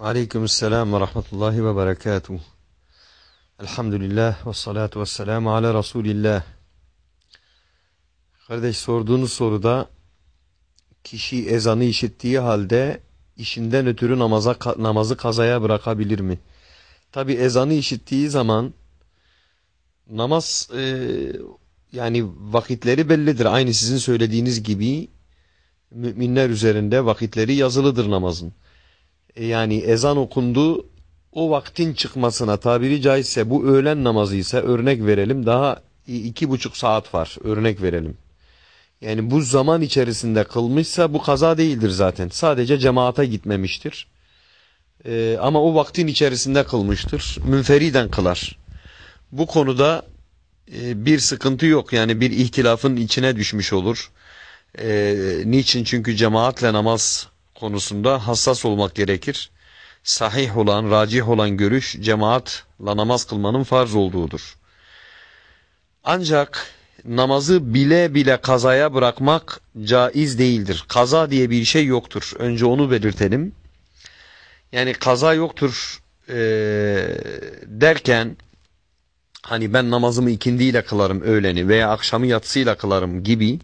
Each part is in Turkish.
Aleyküm selam ve rahmetullahi ve berekatuhu. Elhamdülillah ve salatu ve selamu ala Resulillah. Kardeş sorduğunuz soruda kişi ezanı işittiği halde işinden ötürü namaza, namazı kazaya bırakabilir mi? Tabi ezanı işittiği zaman namaz e, yani vakitleri bellidir. Aynı sizin söylediğiniz gibi müminler üzerinde vakitleri yazılıdır namazın. Yani ezan okundu o vaktin çıkmasına tabiri caizse bu öğlen namazı ise örnek verelim daha iki buçuk saat var örnek verelim. Yani bu zaman içerisinde kılmışsa bu kaza değildir zaten. Sadece cemaate gitmemiştir. Ee, ama o vaktin içerisinde kılmıştır. Münferiden kılar. Bu konuda e, bir sıkıntı yok. Yani bir ihtilafın içine düşmüş olur. E, niçin? Çünkü cemaatle namaz konusunda hassas olmak gerekir. Sahih olan, racih olan görüş cemaatla namaz kılmanın farz olduğudur. Ancak namazı bile bile kazaya bırakmak caiz değildir. Kaza diye bir şey yoktur. Önce onu belirtelim. Yani kaza yoktur e, derken hani ben namazımı ikindiyle kılarım öğleni veya akşamı yatsıyla kılarım gibi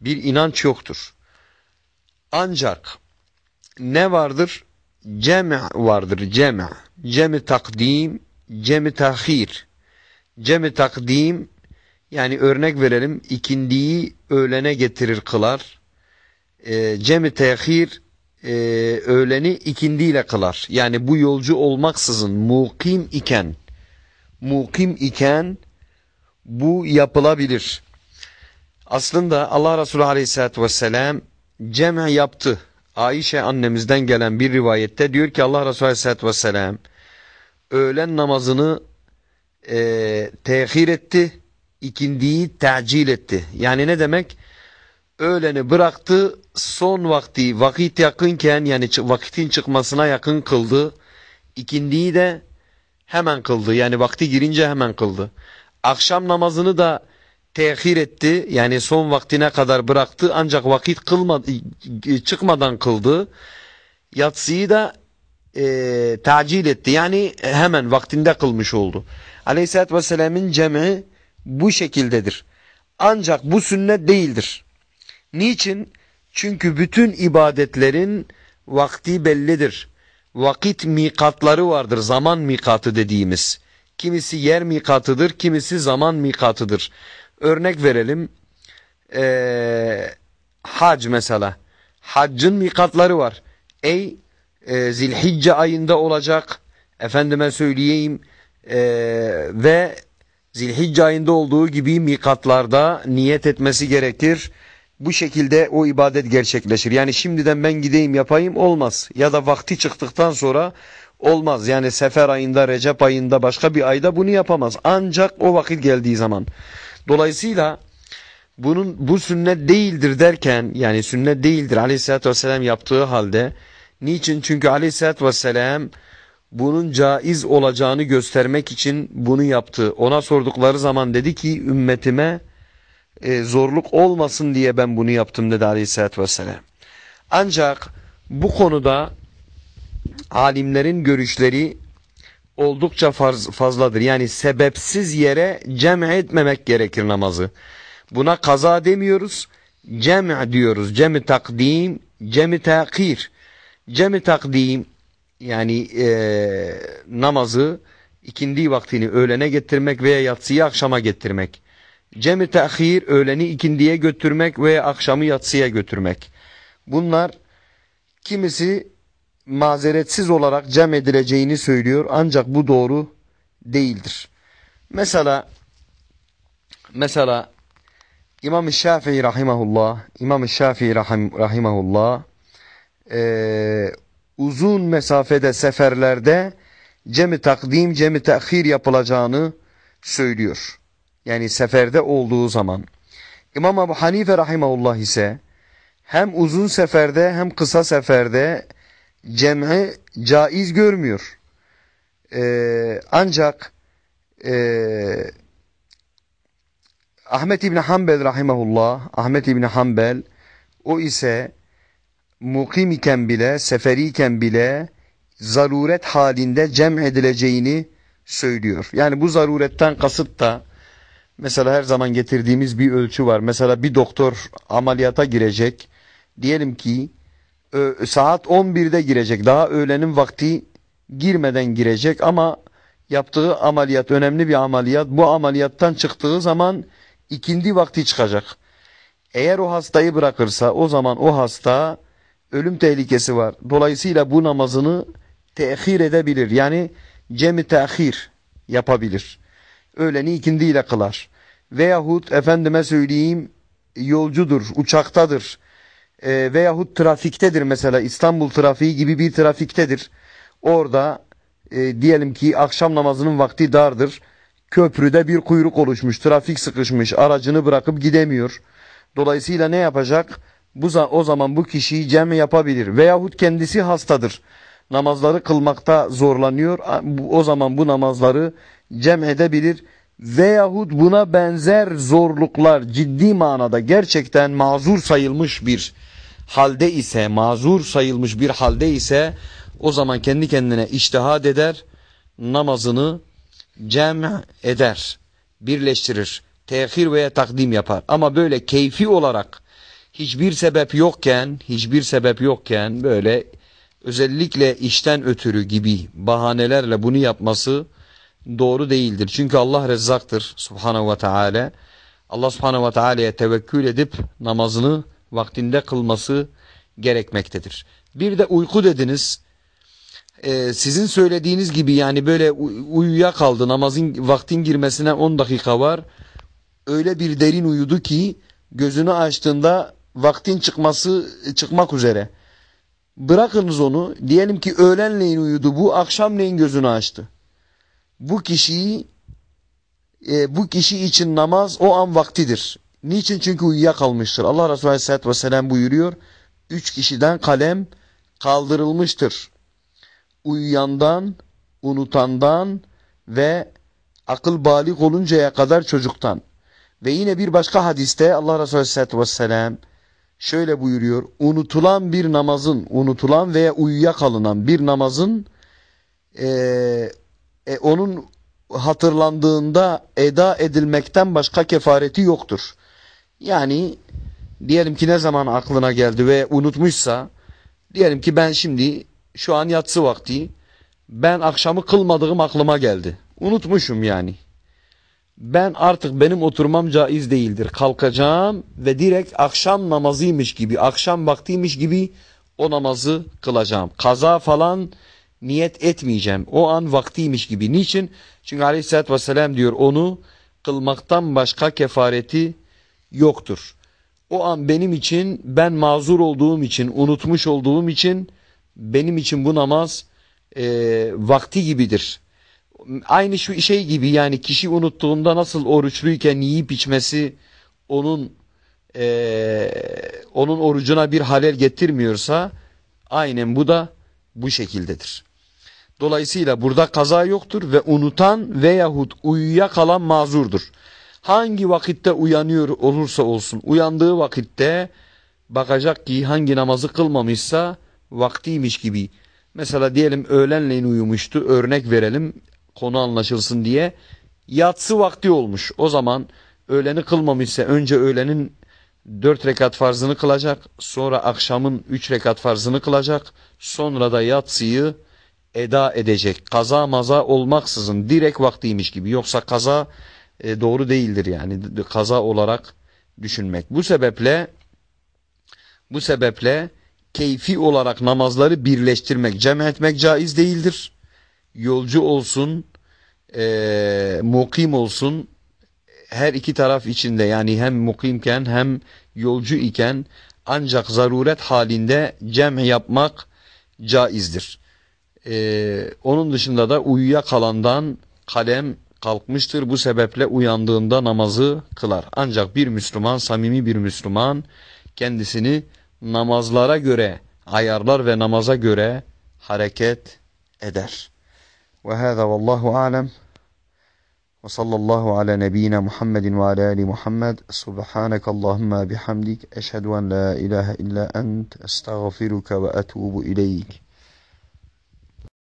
bir inanç yoktur. Ancak ne vardır? Cem' vardır. Cem' cem takdim, cem tahir. Cem takdim yani örnek verelim ikindiyi öğlene getirir kılar. E, cem tehir öğleni ikindiyle kılar. Yani bu yolcu olmaksızın mukim iken mukim iken bu yapılabilir. Aslında Allah Resulü Aleyhisselatü Vesselam cem yaptı. Ayşe annemizden gelen bir rivayette diyor ki Allah Resulü Aleyhisselatü Vesselam öğlen namazını e, tehir etti, ikindiyi tacil etti. Yani ne demek? Öğleni bıraktı, son vakti, vakit yakınken yani vakitin çıkmasına yakın kıldı. İkindiyi de hemen kıldı. Yani vakti girince hemen kıldı. Akşam namazını da tehir etti. Yani son vaktine kadar bıraktı ancak vakit kılmadı, çıkmadan kıldı. Yatsıyı da e, tacil etti. Yani hemen vaktinde kılmış oldu. Aleyhisselatü Vesselam'ın cem'i bu şekildedir. Ancak bu sünnet değildir. Niçin? Çünkü bütün ibadetlerin vakti bellidir. Vakit mikatları vardır. Zaman mikatı dediğimiz. Kimisi yer mikatıdır, kimisi zaman mikatıdır. Örnek verelim. Ee, hac mesela. Haccın mikatları var. Ey e, zilhicce ayında olacak. Efendime söyleyeyim. E, ve zilhicce ayında olduğu gibi mikatlarda niyet etmesi gerekir. Bu şekilde o ibadet gerçekleşir. Yani şimdiden ben gideyim yapayım olmaz. Ya da vakti çıktıktan sonra olmaz. Yani sefer ayında, Recep ayında, başka bir ayda bunu yapamaz. Ancak o vakit geldiği zaman. Dolayısıyla bunun bu sünnet değildir derken yani sünnet değildir aleyhissalatü vesselam yaptığı halde niçin? Çünkü aleyhissalatü vesselam bunun caiz olacağını göstermek için bunu yaptı. Ona sordukları zaman dedi ki ümmetime e, zorluk olmasın diye ben bunu yaptım dedi aleyhissalatü vesselam. Ancak bu konuda alimlerin görüşleri oldukça farz, fazladır. Yani sebepsiz yere cem etmemek gerekir namazı. Buna kaza demiyoruz. Cem diyoruz. Cem takdim, cem takir. Cem takdim yani e, namazı ikindi vaktini öğlene getirmek veya yatsıyı akşama getirmek. Cem-i tehir öğleni ikindiye götürmek veya akşamı yatsıya götürmek. Bunlar kimisi mazeretsiz olarak cem edileceğini söylüyor ancak bu doğru değildir. Mesela mesela İmam Şafii rahimahullah İmam Şafii rahim, rahimahullah e, uzun mesafede seferlerde cemi takdim cemi tehir yapılacağını söylüyor. Yani seferde olduğu zaman. İmam Ebu Hanife rahimahullah ise hem uzun seferde hem kısa seferde cem'i caiz görmüyor. Ee, ancak e, Ahmet İbni Hanbel rahimahullah, Ahmet İbni Hanbel o ise mukim iken bile, seferiyken bile zaruret halinde cem edileceğini söylüyor. Yani bu zaruretten kasıt da mesela her zaman getirdiğimiz bir ölçü var. Mesela bir doktor ameliyata girecek. Diyelim ki saat 11'de girecek. Daha öğlenin vakti girmeden girecek ama yaptığı ameliyat önemli bir ameliyat. Bu ameliyattan çıktığı zaman ikindi vakti çıkacak. Eğer o hastayı bırakırsa o zaman o hasta ölüm tehlikesi var. Dolayısıyla bu namazını tehir edebilir. Yani cemi tehir yapabilir. Öğleni ikindiyle kılar. Veyahut efendime söyleyeyim yolcudur, uçaktadır. E, veyahut trafiktedir mesela İstanbul trafiği gibi bir trafiktedir. Orada e, diyelim ki akşam namazının vakti dardır. Köprüde bir kuyruk oluşmuş, trafik sıkışmış, aracını bırakıp gidemiyor. Dolayısıyla ne yapacak? Bu, o zaman bu kişiyi cem yapabilir. Veyahut kendisi hastadır. Namazları kılmakta zorlanıyor. O zaman bu namazları cem edebilir. Veyahut buna benzer zorluklar ciddi manada gerçekten mazur sayılmış bir halde ise, mazur sayılmış bir halde ise o zaman kendi kendine iştihad eder, namazını cem eder, birleştirir, tehir veya takdim yapar. Ama böyle keyfi olarak hiçbir sebep yokken, hiçbir sebep yokken böyle özellikle işten ötürü gibi bahanelerle bunu yapması doğru değildir. Çünkü Allah rezzaktır subhanahu ve teala. Allah subhanahu ve teala'ya tevekkül edip namazını vaktinde kılması gerekmektedir. Bir de uyku dediniz e, sizin söylediğiniz gibi yani böyle uyuya kaldı namazın vaktin girmesine 10 dakika var. Öyle bir derin uyudu ki gözünü açtığında vaktin çıkması çıkmak üzere. Bırakınız onu diyelim ki öğlenleyin uyudu bu akşamleyin gözünü açtı. Bu kişiyi e, bu kişi için namaz o an vaktidir. Niçin? Çünkü uyuya kalmıştır. Allah Resulü Aleyhisselatü Vesselam buyuruyor. Üç kişiden kalem kaldırılmıştır uyuyandan, unutandan ve akıl balik oluncaya kadar çocuktan. Ve yine bir başka hadiste Allah Resulü Aleyhisselatü Vesselam şöyle buyuruyor. Unutulan bir namazın, unutulan veya uyuyakalınan bir namazın e, e, onun hatırlandığında eda edilmekten başka kefareti yoktur. Yani diyelim ki ne zaman aklına geldi ve unutmuşsa diyelim ki ben şimdi şu an yatsı vakti. Ben akşamı kılmadığım aklıma geldi. Unutmuşum yani. Ben artık benim oturmam caiz değildir. Kalkacağım ve direkt akşam namazıymış gibi, akşam vaktiymiş gibi o namazı kılacağım. Kaza falan niyet etmeyeceğim. O an vaktiymiş gibi. Niçin? Çünkü aleyhissalatü vesselam diyor onu kılmaktan başka kefareti yoktur. O an benim için ben mazur olduğum için, unutmuş olduğum için benim için bu namaz e, vakti gibidir. Aynı şu şey gibi yani kişi unuttuğunda nasıl oruçluyken yiyip içmesi onun e, onun orucuna bir halel getirmiyorsa aynen bu da bu şekildedir. Dolayısıyla burada kaza yoktur ve unutan veyahut uyuya kalan mazurdur. Hangi vakitte uyanıyor olursa olsun uyandığı vakitte bakacak ki hangi namazı kılmamışsa vaktiymiş gibi. Mesela diyelim öğlenleyin uyumuştu örnek verelim konu anlaşılsın diye. Yatsı vakti olmuş o zaman öğleni kılmamışsa önce öğlenin dört rekat farzını kılacak sonra akşamın üç rekat farzını kılacak sonra da yatsıyı eda edecek. Kaza maza olmaksızın direkt vaktiymiş gibi yoksa kaza e, doğru değildir yani kaza olarak düşünmek. Bu sebeple bu sebeple keyfi olarak namazları birleştirmek, cem etmek caiz değildir. Yolcu olsun, e, mukim olsun, her iki taraf içinde yani hem mukimken hem yolcu iken ancak zaruret halinde cem yapmak caizdir. Ee, onun dışında da uyuya kalandan kalem kalkmıştır. Bu sebeple uyandığında namazı kılar. Ancak bir Müslüman, samimi bir Müslüman kendisini namazlara göre ayarlar ve namaza göre hareket eder. Ve hâzâ vallahu alem. Ve sallallahu ala nebiyyina Muhammedin ve ala ali Muhammed. Subhaneke Allahümme bihamdik. Eşhedü en la ilahe illa ent. Estağfiruke ve etubu ileyk.